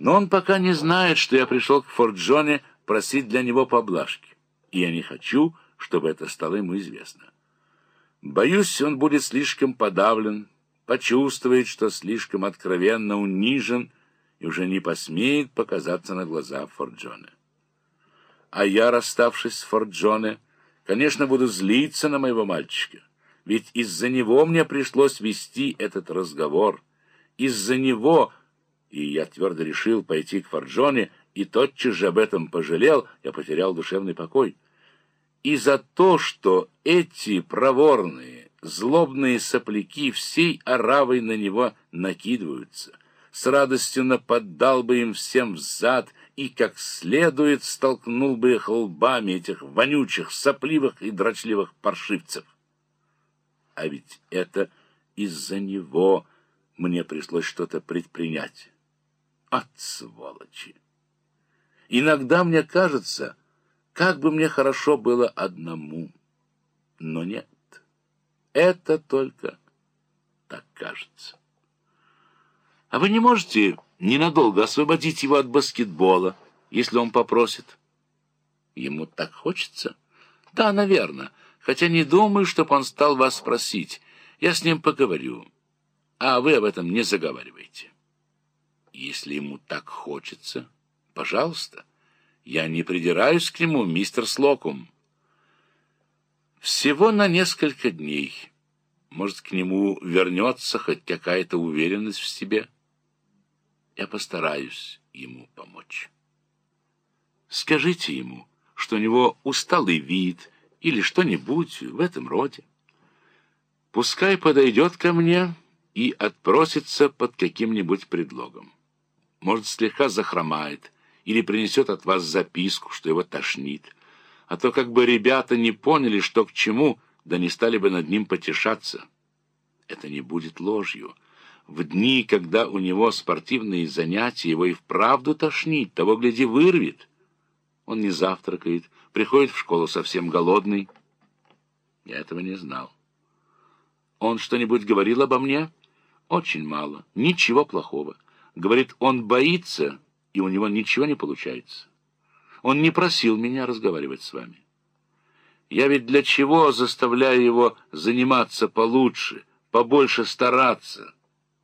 Но он пока не знает, что я пришел к Форт Джоне просить для него поблажки, и я не хочу, чтобы это стало ему известно. Боюсь, он будет слишком подавлен, почувствует, что слишком откровенно унижен и уже не посмеет показаться на глаза Форт Джона. А я, расставшись с Форт Джоне, конечно, буду злиться на моего мальчика, ведь из-за него мне пришлось вести этот разговор. Из-за него и я твердо решил пойти к Форджоне, и тотчас же об этом пожалел, я потерял душевный покой. И за то, что эти проворные, злобные сопляки всей оравой на него накидываются, с радостью нападал бы им всем взад и как следует столкнул бы их лбами, этих вонючих, сопливых и дрочливых паршивцев. А ведь это из-за него мне пришлось что-то предпринять. От сволочи! Иногда мне кажется, как бы мне хорошо было одному. Но нет, это только так кажется. А вы не можете ненадолго освободить его от баскетбола, если он попросит? Ему так хочется? Да, наверное, хотя не думаю, чтобы он стал вас просить. Я с ним поговорю, а вы об этом не заговаривайте. Если ему так хочется, пожалуйста. Я не придираюсь к нему, мистер Слокум. Всего на несколько дней. Может, к нему вернется хоть какая-то уверенность в себе. Я постараюсь ему помочь. Скажите ему, что у него усталый вид или что-нибудь в этом роде. Пускай подойдет ко мне и отпросится под каким-нибудь предлогом может, слегка захромает или принесет от вас записку, что его тошнит. А то как бы ребята не поняли, что к чему, да не стали бы над ним потешаться. Это не будет ложью. В дни, когда у него спортивные занятия, его и вправду тошнит, того, гляди, вырвет. Он не завтракает, приходит в школу совсем голодный. Я этого не знал. Он что-нибудь говорил обо мне? Очень мало, ничего плохого. Говорит, он боится, и у него ничего не получается. Он не просил меня разговаривать с вами. Я ведь для чего заставляю его заниматься получше, побольше стараться?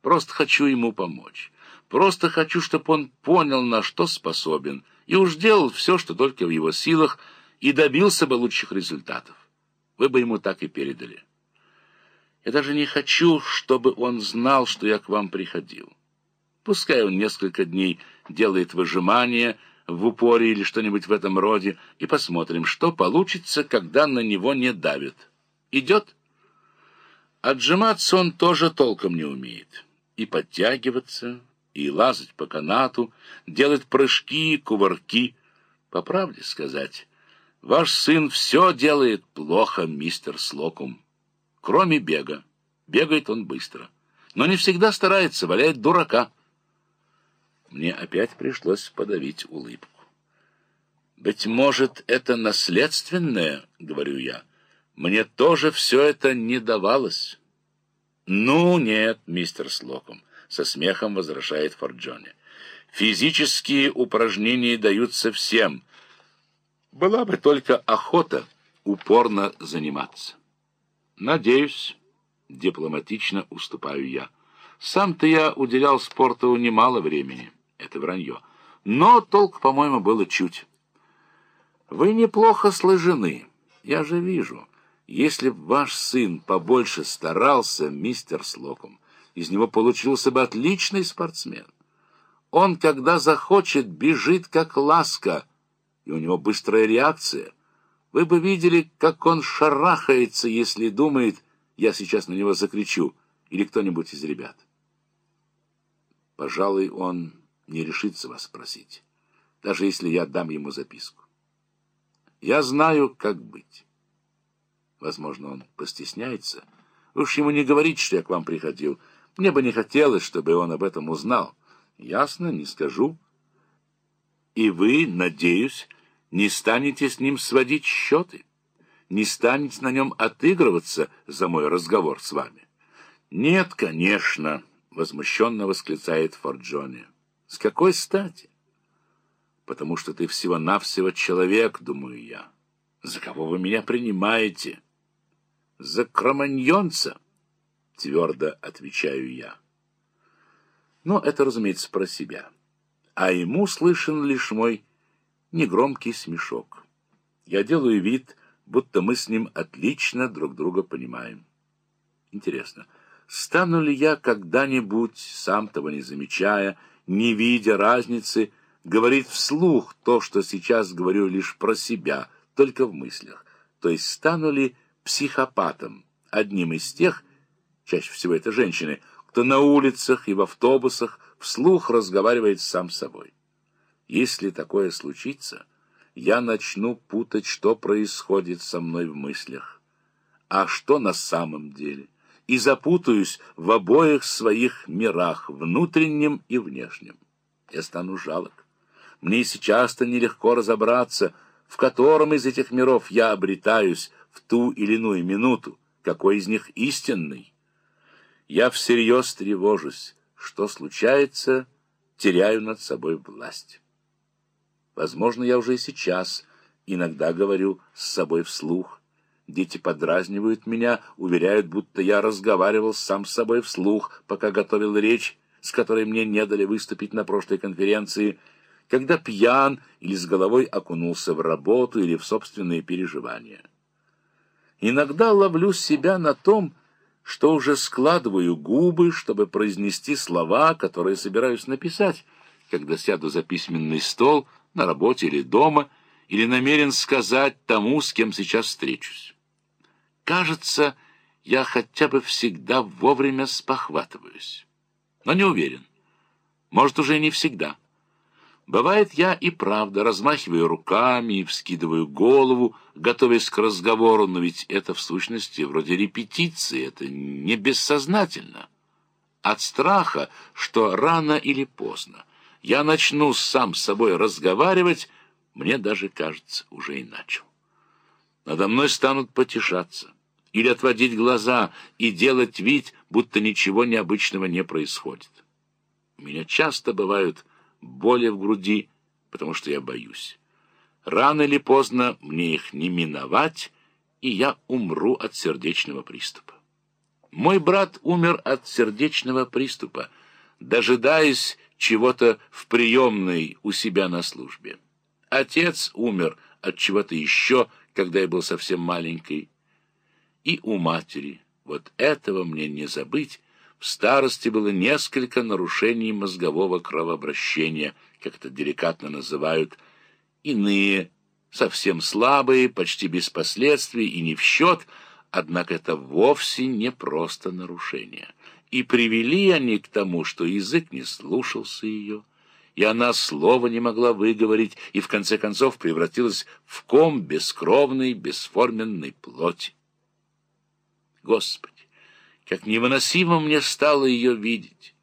Просто хочу ему помочь. Просто хочу, чтобы он понял, на что способен, и уж делал все, что только в его силах, и добился бы лучших результатов. Вы бы ему так и передали. Я даже не хочу, чтобы он знал, что я к вам приходил. Пускай он несколько дней делает выжимание в упоре или что-нибудь в этом роде, и посмотрим, что получится, когда на него не давят. Идет? Отжиматься он тоже толком не умеет. И подтягиваться, и лазать по канату, делать прыжки, кувырки. По правде сказать, ваш сын все делает плохо, мистер Слокум. Кроме бега. Бегает он быстро. Но не всегда старается, валяет дурака. Мне опять пришлось подавить улыбку. «Быть может, это наследственное, — говорю я. Мне тоже все это не давалось». «Ну, нет, мистер Слоком», — со смехом возражает Форджоне. «Физические упражнения даются всем. Была бы только охота упорно заниматься». «Надеюсь», — дипломатично уступаю я. «Сам-то я уделял спорту немало времени». Это вранье. Но толк, по-моему, было чуть. Вы неплохо сложены. Я же вижу. Если б ваш сын побольше старался, мистер Слоком, из него получился бы отличный спортсмен. Он, когда захочет, бежит как ласка, и у него быстрая реакция. Вы бы видели, как он шарахается, если думает, я сейчас на него закричу, или кто-нибудь из ребят. Пожалуй, он не решится вас спросить, даже если я дам ему записку. Я знаю, как быть. Возможно, он постесняется. Уж ему не говорить, что я к вам приходил. Мне бы не хотелось, чтобы он об этом узнал. Ясно, не скажу. И вы, надеюсь, не станете с ним сводить счеты, не станете на нем отыгрываться за мой разговор с вами. Нет, конечно, — возмущенно восклицает Форджони. С какой стати? Потому что ты всего-навсего человек, думаю я. За кого вы меня принимаете? За кроманьонца, твердо отвечаю я. Но это, разумеется, про себя. А ему слышен лишь мой негромкий смешок. Я делаю вид, будто мы с ним отлично друг друга понимаем. Интересно, стану ли я когда-нибудь, сам того не замечая, не видя разницы, говорить вслух то, что сейчас говорю лишь про себя, только в мыслях? То есть стану ли психопатом, одним из тех, чаще всего это женщины, кто на улицах и в автобусах вслух разговаривает сам с собой? Если такое случится я начну путать, что происходит со мной в мыслях, а что на самом деле, и запутаюсь в обоих своих мирах, внутреннем и внешнем. Я стану жалок. Мне сейчас-то нелегко разобраться, в котором из этих миров я обретаюсь в ту или иную минуту, какой из них истинный. Я всерьез тревожусь, что случается, теряю над собой власть. Возможно, я уже и сейчас иногда говорю с собой вслух. Дети подразнивают меня, уверяют, будто я разговаривал сам с собой вслух, пока готовил речь, с которой мне не дали выступить на прошлой конференции, когда пьян или с головой окунулся в работу или в собственные переживания. Иногда ловлю себя на том, что уже складываю губы, чтобы произнести слова, которые собираюсь написать, когда сяду за письменный стол — на работе или дома, или намерен сказать тому, с кем сейчас встречусь. Кажется, я хотя бы всегда вовремя спохватываюсь. Но не уверен. Может, уже не всегда. Бывает, я и правда размахиваю руками и вскидываю голову, готовясь к разговору, но ведь это в сущности вроде репетиции, это не бессознательно. От страха, что рано или поздно я начну сам с собой разговаривать, мне даже кажется, уже и начал. Надо мной станут потешаться или отводить глаза и делать вид, будто ничего необычного не происходит. У меня часто бывают боли в груди, потому что я боюсь. Рано или поздно мне их не миновать, и я умру от сердечного приступа. Мой брат умер от сердечного приступа, дожидаясь чего-то в приемной у себя на службе. Отец умер от чего-то еще, когда я был совсем маленький. И у матери, вот этого мне не забыть, в старости было несколько нарушений мозгового кровообращения, как это деликатно называют, иные, совсем слабые, почти без последствий и не в счет, однако это вовсе не просто нарушение. И привели они к тому, что язык не слушался ее, и она слова не могла выговорить, и в конце концов превратилась в ком бескровной, бесформенной плоти. Господи, как невыносимо мне стало ее видеть!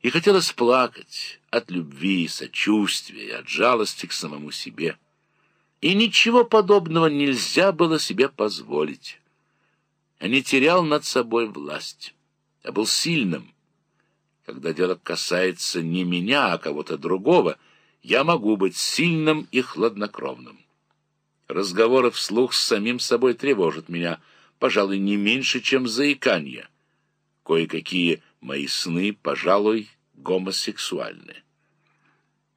И хотелось плакать от любви, сочувствия и от жалости к самому себе. И ничего подобного нельзя было себе позволить. Я не терял над собой власть. Я был сильным. Когда дело касается не меня, а кого-то другого, я могу быть сильным и хладнокровным. Разговоры вслух с самим собой тревожат меня, пожалуй, не меньше, чем заиканье. Кое-какие мои сны, пожалуй, гомосексуальны.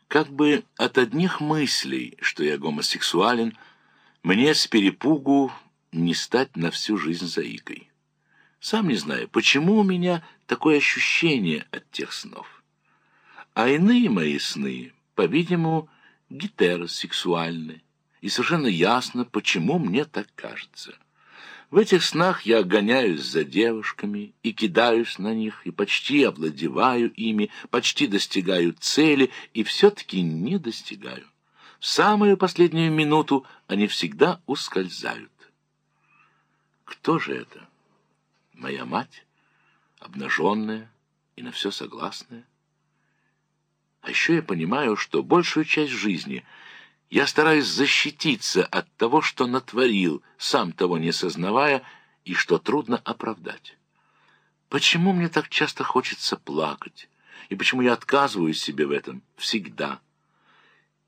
Как бы от одних мыслей, что я гомосексуален, мне с перепугу не стать на всю жизнь заикой. Сам не знаю, почему у меня такое ощущение от тех снов. А иные мои сны, по-видимому, гетеросексуальны, и совершенно ясно, почему мне так кажется. В этих снах я гоняюсь за девушками и кидаюсь на них, и почти овладеваю ими, почти достигаю цели, и все-таки не достигаю. В самую последнюю минуту они всегда ускользают. Кто же это? моя мать, обнаженная и на все согласная. А еще я понимаю, что большую часть жизни я стараюсь защититься от того, что натворил, сам того не сознавая, и что трудно оправдать. Почему мне так часто хочется плакать? и почему я отказываюсь себе в этом всегда.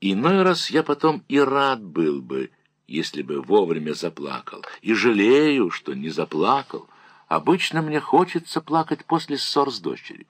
Иной раз я потом и рад был бы, если бы вовремя заплакал, и жалею, что не заплакал. Обычно мне хочется плакать после ссор с дочерью.